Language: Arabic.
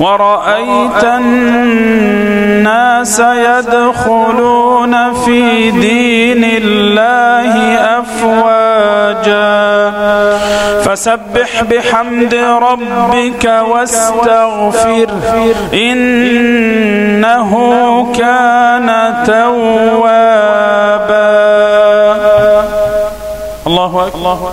ورأيت الناس يدخلون في دين الله أفواجا. فسبح بحمد ربك واستغفر إنه كان توابا. الله أكبر.